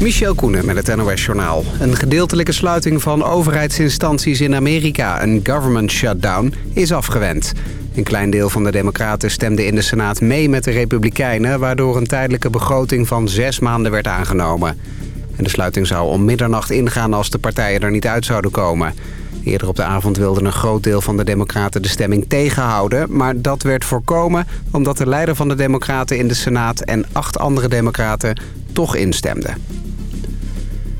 Michel Koenen met het NOS-journaal. Een gedeeltelijke sluiting van overheidsinstanties in Amerika, een government shutdown, is afgewend. Een klein deel van de democraten stemde in de Senaat mee met de republikeinen... waardoor een tijdelijke begroting van zes maanden werd aangenomen. En de sluiting zou om middernacht ingaan als de partijen er niet uit zouden komen. Eerder op de avond wilde een groot deel van de democraten de stemming tegenhouden... maar dat werd voorkomen omdat de leider van de democraten in de Senaat... en acht andere democraten toch instemden.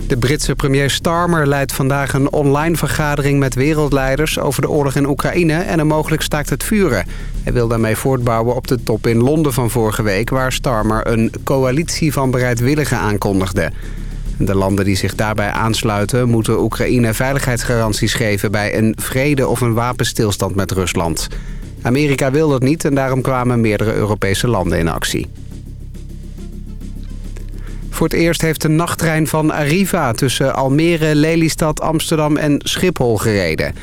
De Britse premier Starmer leidt vandaag een online vergadering met wereldleiders over de oorlog in Oekraïne en een mogelijk staakt het vuren. Hij wil daarmee voortbouwen op de top in Londen van vorige week waar Starmer een coalitie van bereidwilligen aankondigde. De landen die zich daarbij aansluiten moeten Oekraïne veiligheidsgaranties geven bij een vrede of een wapenstilstand met Rusland. Amerika wil dat niet en daarom kwamen meerdere Europese landen in actie. Voor het eerst heeft de nachttrein van Arriva tussen Almere, Lelystad, Amsterdam en Schiphol gereden.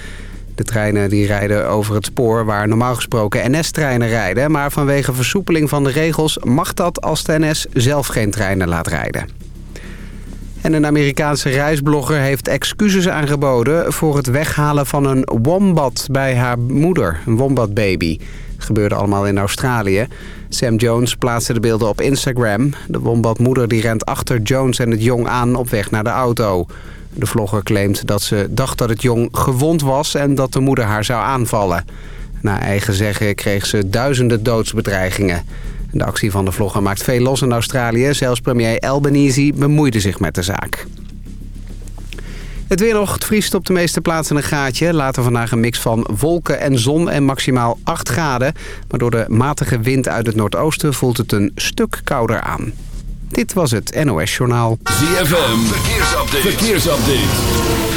De treinen die rijden over het spoor waar normaal gesproken NS-treinen rijden... maar vanwege versoepeling van de regels mag dat als de NS zelf geen treinen laat rijden. En een Amerikaanse reisblogger heeft excuses aangeboden... voor het weghalen van een wombat bij haar moeder, een wombatbaby. Het gebeurde allemaal in Australië. Sam Jones plaatste de beelden op Instagram. De wombatmoeder die rent achter Jones en het jong aan op weg naar de auto. De vlogger claimt dat ze dacht dat het jong gewond was... en dat de moeder haar zou aanvallen. Na eigen zeggen kreeg ze duizenden doodsbedreigingen. De actie van de vlogger maakt veel los in Australië. Zelfs premier Albanese bemoeide zich met de zaak. Het weer nog, het vriest op de meeste plaatsen een gaatje. Later vandaag een mix van wolken en zon en maximaal 8 graden. Maar door de matige wind uit het noordoosten voelt het een stuk kouder aan. Dit was het NOS Journaal. ZFM, verkeersupdate. verkeersupdate.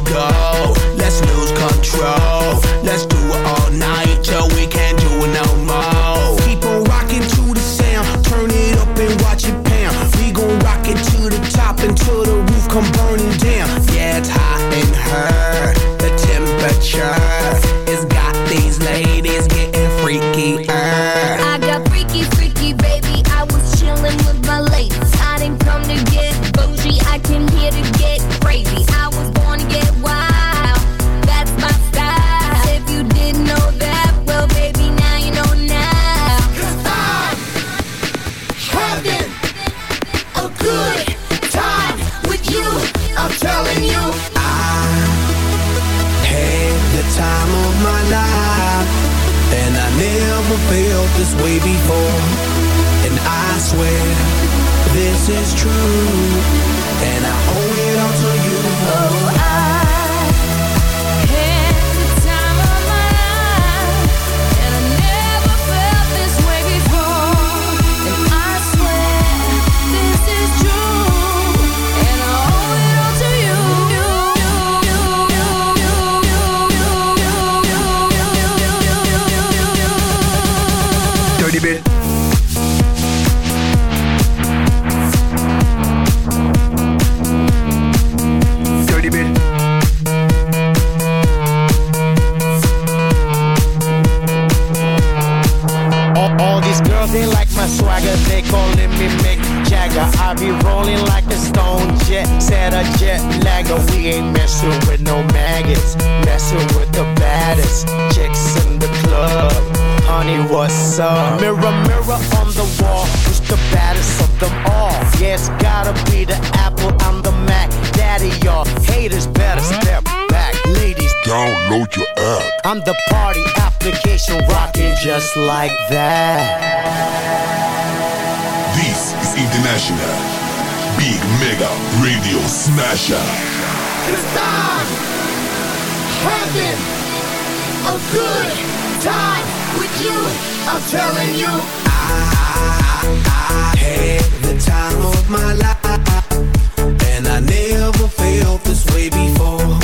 go, Gotta be the Apple, I'm the Mac. Daddy, y'all haters better step back. Ladies, download your app. I'm the party application rocking just like that. This is International Big Mega Radio Smasher. Cause I'm having a good time with you. I'm telling you. I before.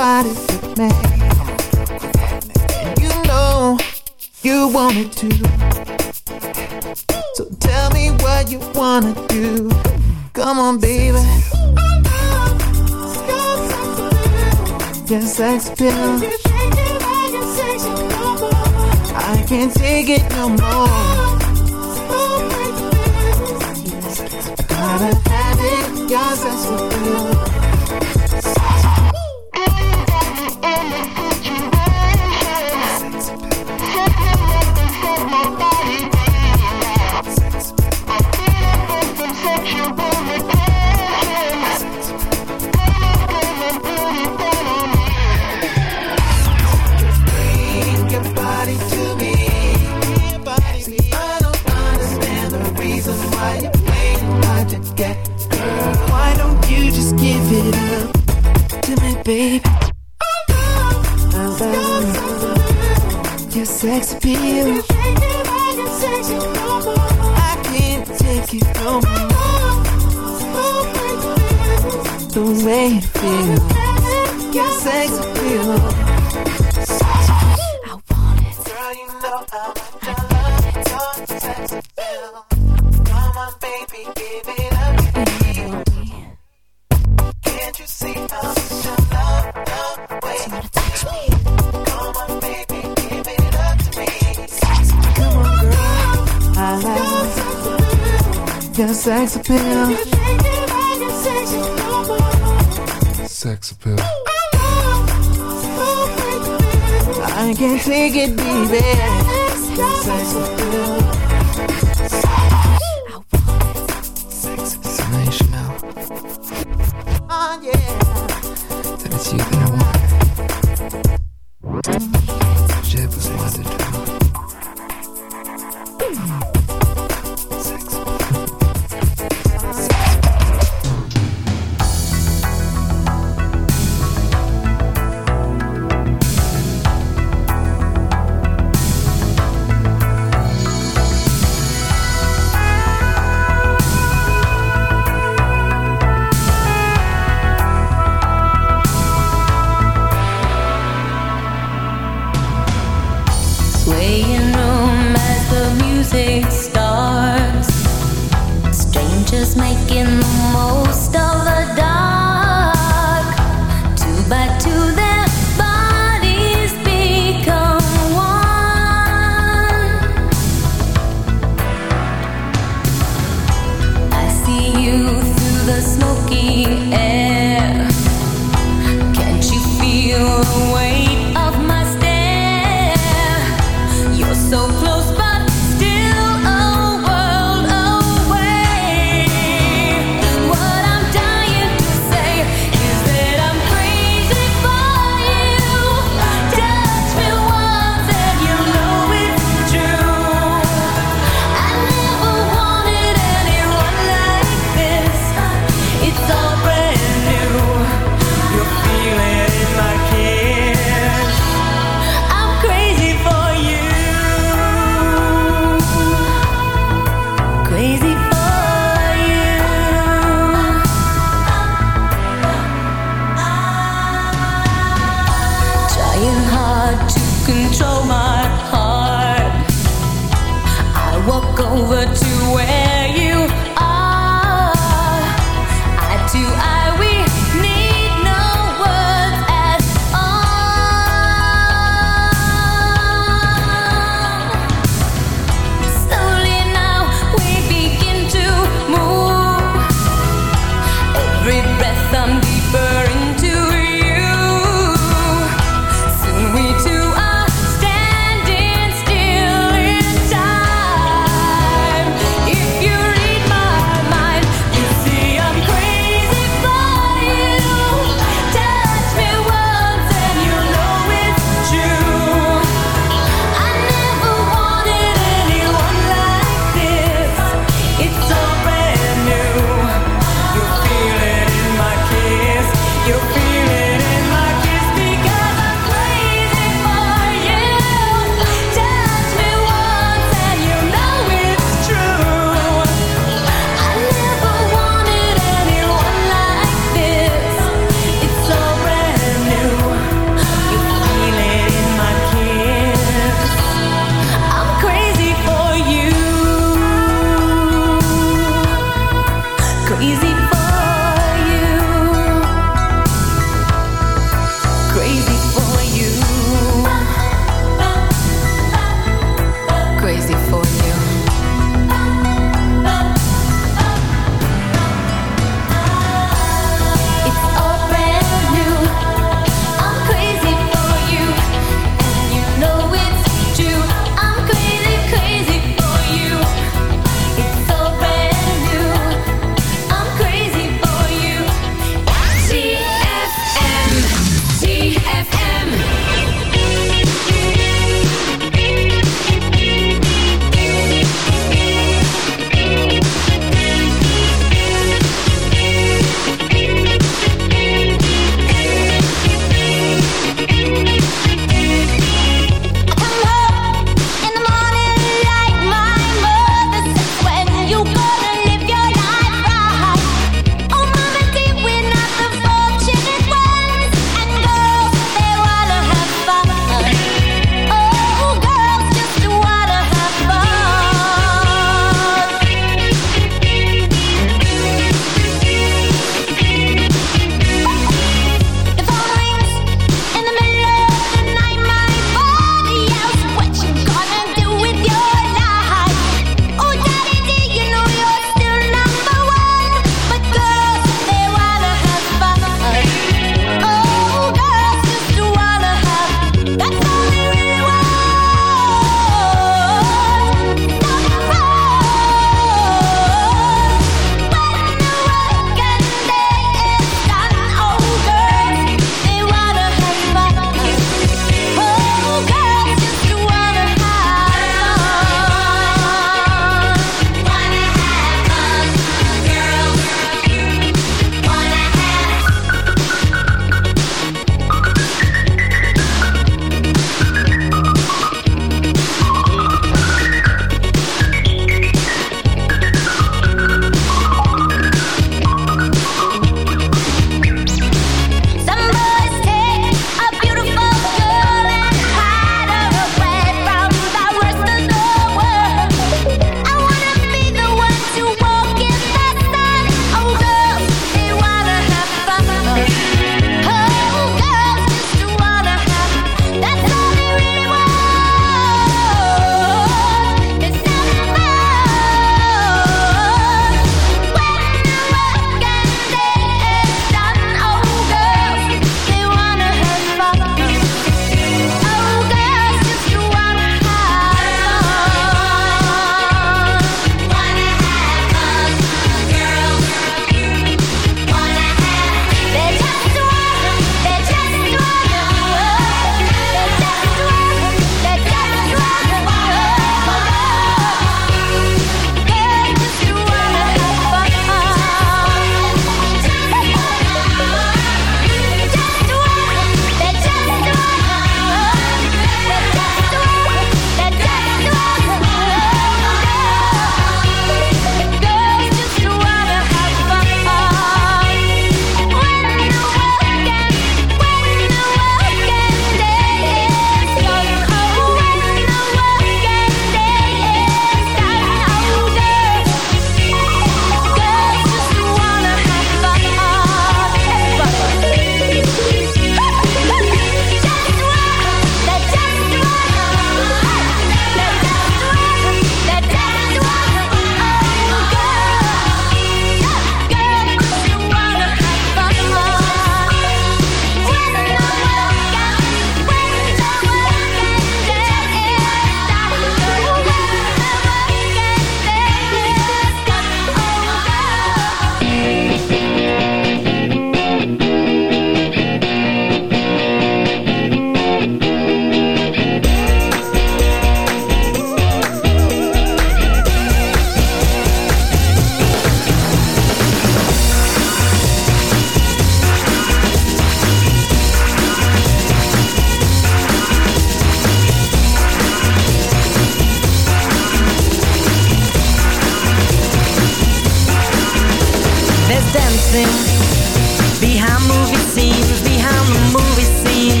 living behind movie scenes, behind the movie scene.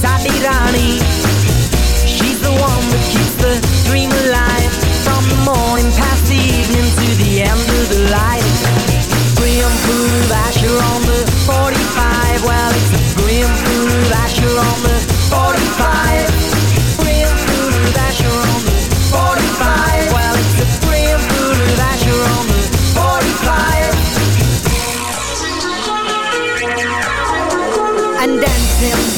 Sadirani, she's the one that keeps the dream alive from the morning past the evening to the end of the light. Grim food Asher on the 45, well, it's a grim food Asher on the him.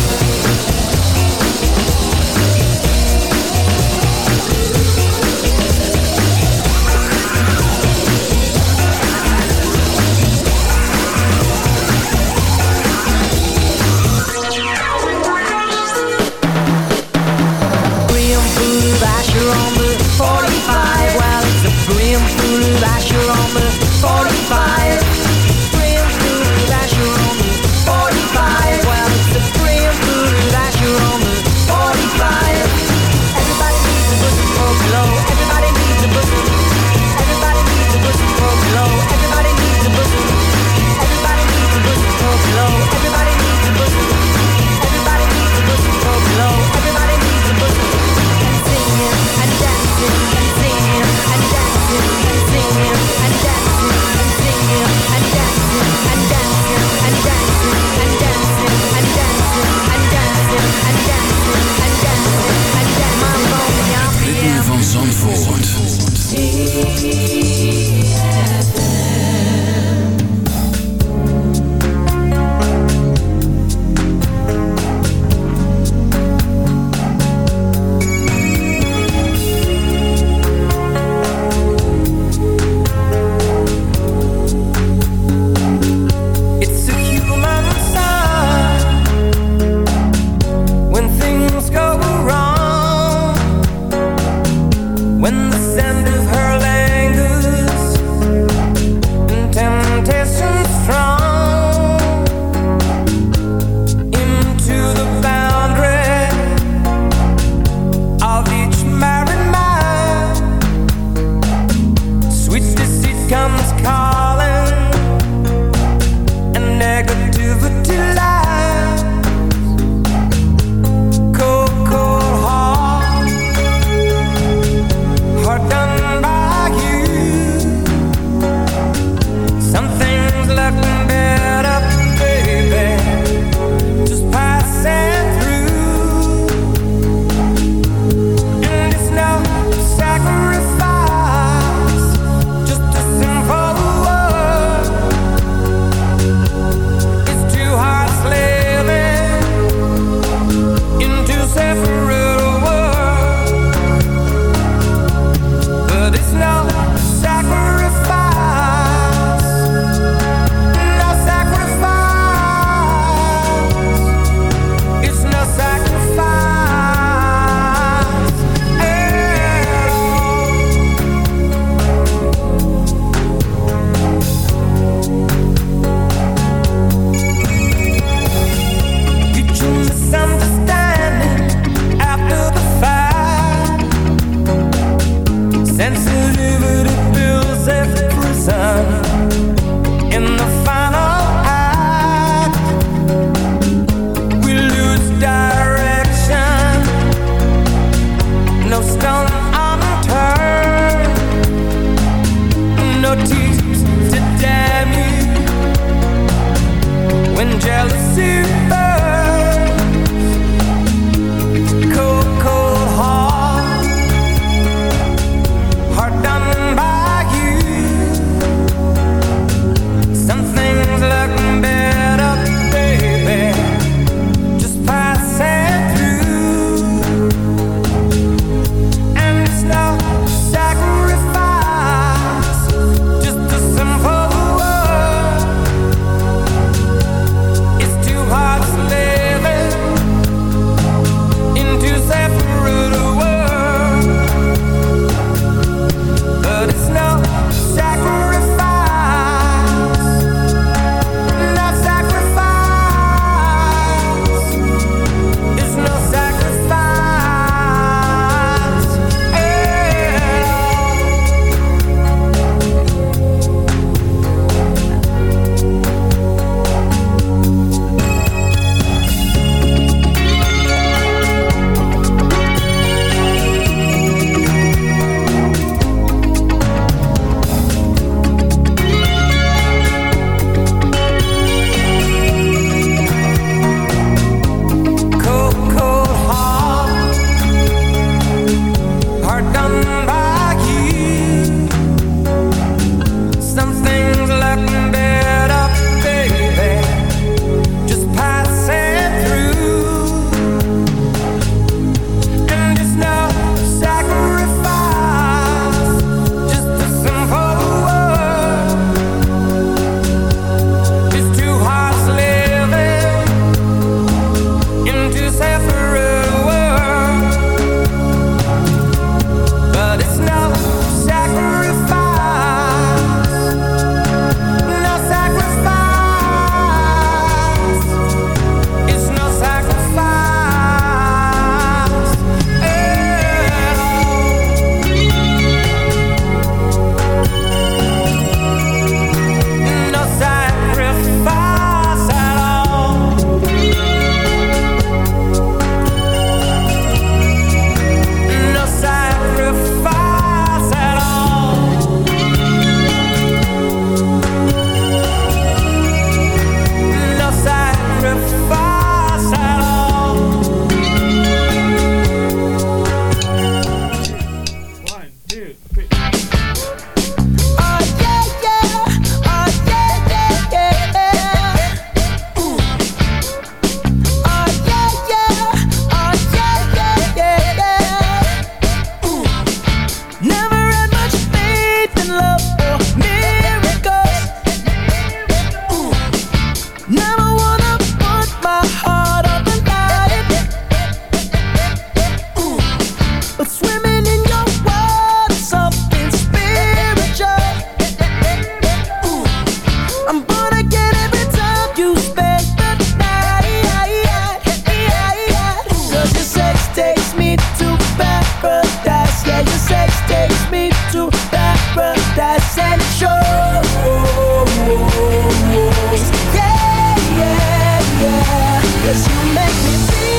Make me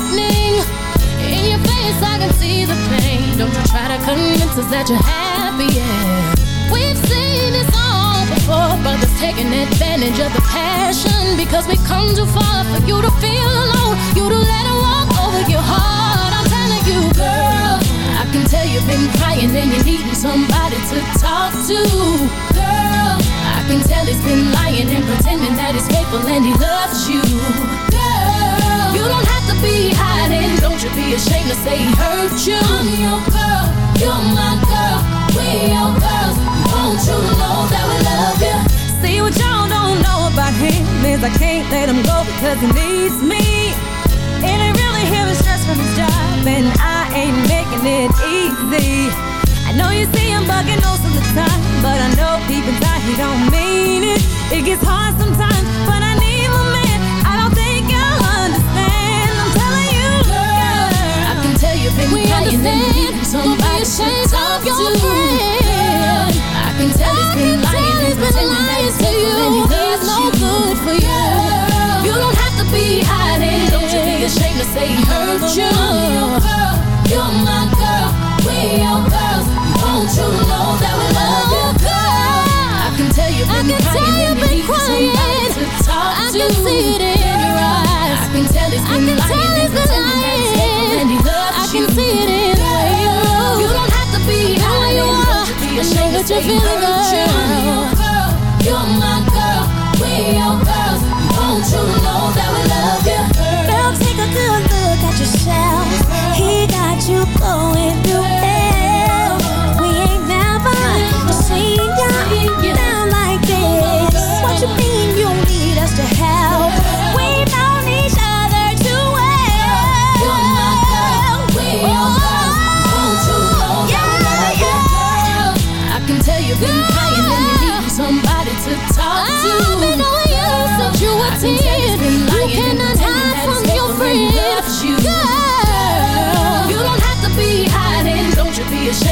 happening. In your face, I can see the pain. Don't you try to convince us that you're happy, yeah. We've seen this all before, brothers taking advantage of the passion because we come too far for you to feel alone. You to let it walk over your heart. I'm telling you, girl, I can tell you've been crying and you're needing somebody to talk to, girl. I can tell he's been lying and pretending that he's faithful and he loves you. You don't have to be hiding. Don't you be ashamed to say he hurt you. I'm your girl, you're my girl, we your girls. Won't you know that we love you? See what y'all don't know about him is I can't let him go because he needs me. And he really hearing stress from his job, and I ain't making it easy. I know you see him bugging most of the time, but I know deep inside he don't mean it. It gets hard sometimes, but I been We crying and needing somebody Don't to talk to. friend. I can tell he's been lying and pretending that he's faithful and he loves no you. good for you. You don't have to be hiding. Don't you be ashamed to say he hurt you. I'm your girl, you're my girl, we your girls. Won't you know that we love you, oh, girl? I can tell you've been can tell crying you've been you need somebody crying. to talk I to. can see it in your eyes. I can tell he's I been can lying can see it in the way you look. You don't have to be how you are. and show that you're feeling love. You're my girl, we your girls. Don't you know that we love you? Girl, take a good look at yourself. He got you going through.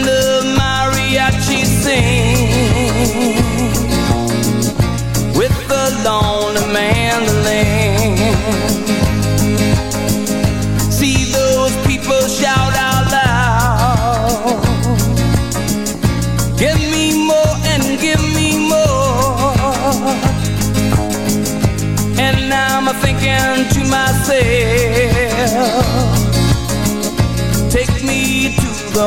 the mariachi sing with the mandolin. See those people shout out loud. Give me more and give me more. And I'm thinking to myself, take me to the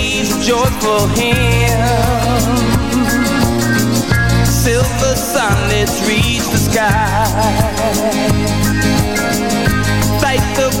joyful hymn. Silver sunlets reach the sky. Thank the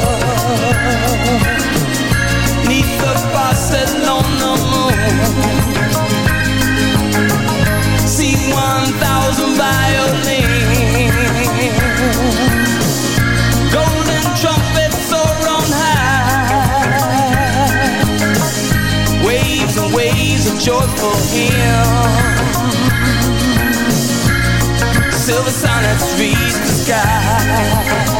Golden trumpets soar on high. Waves and waves of joyful hymn. Silver sonnets reach the sky.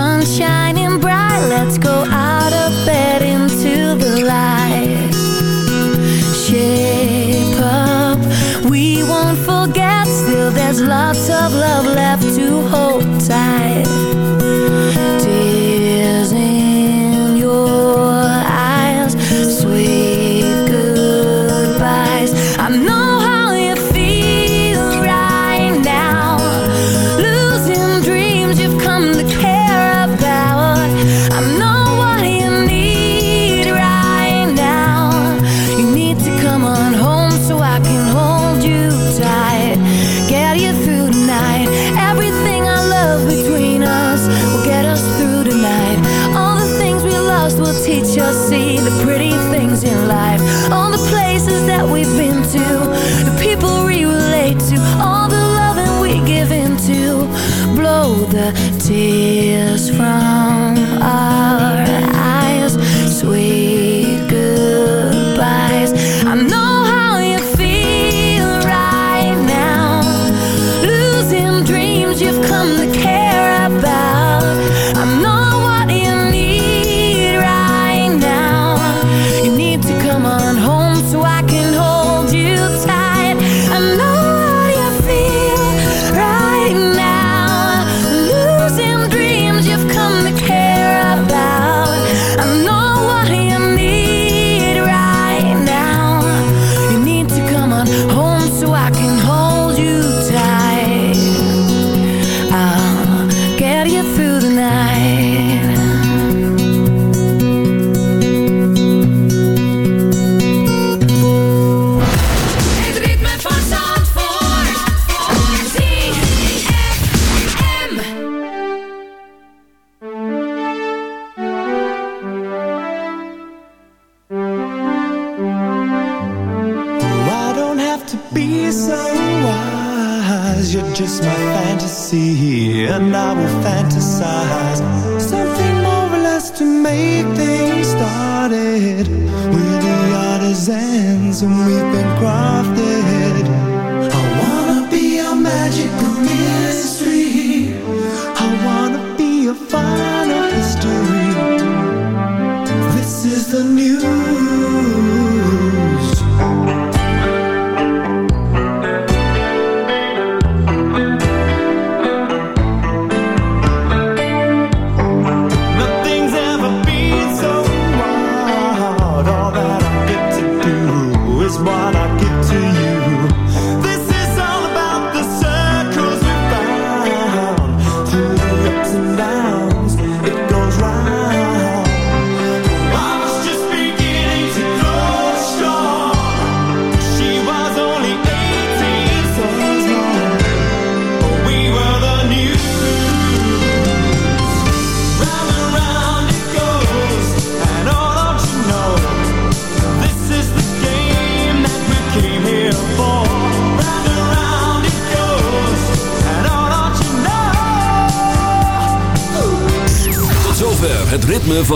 sun shining bright. Let's go out of bed into the light. Shape up, we won't forget. Still there's lots of love left.